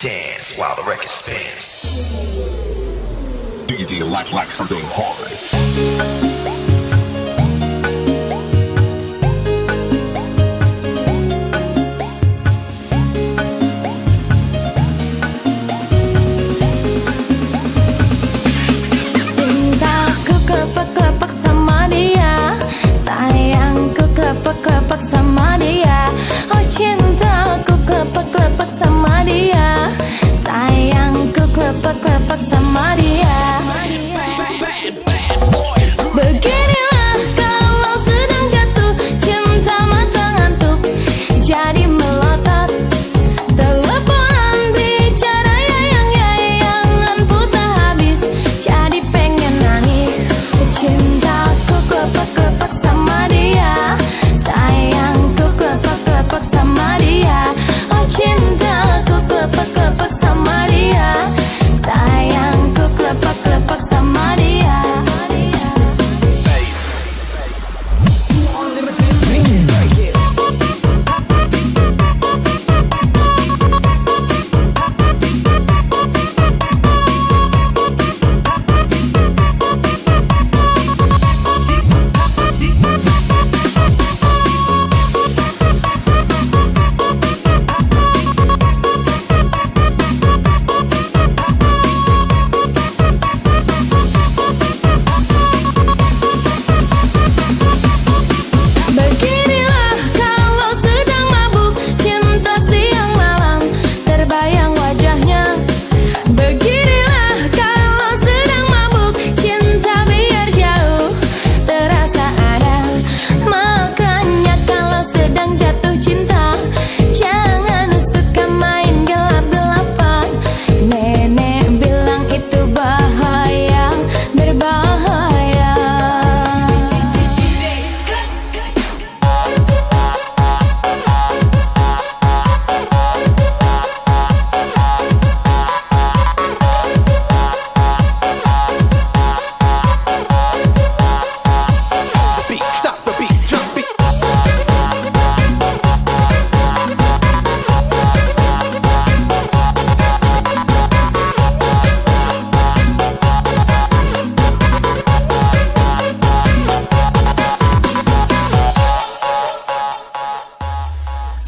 Dance while the record spins. Do you like like something hard? клапок-клапок Самария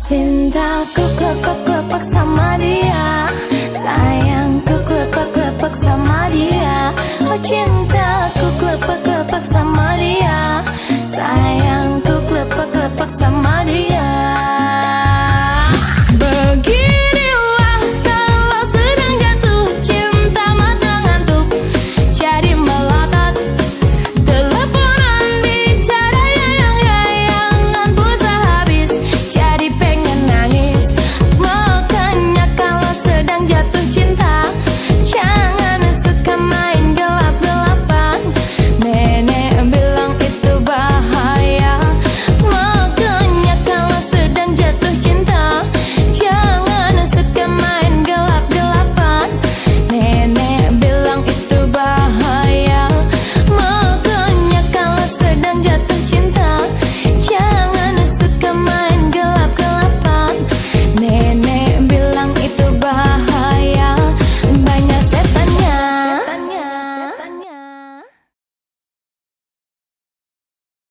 된다 꼭꼭꼭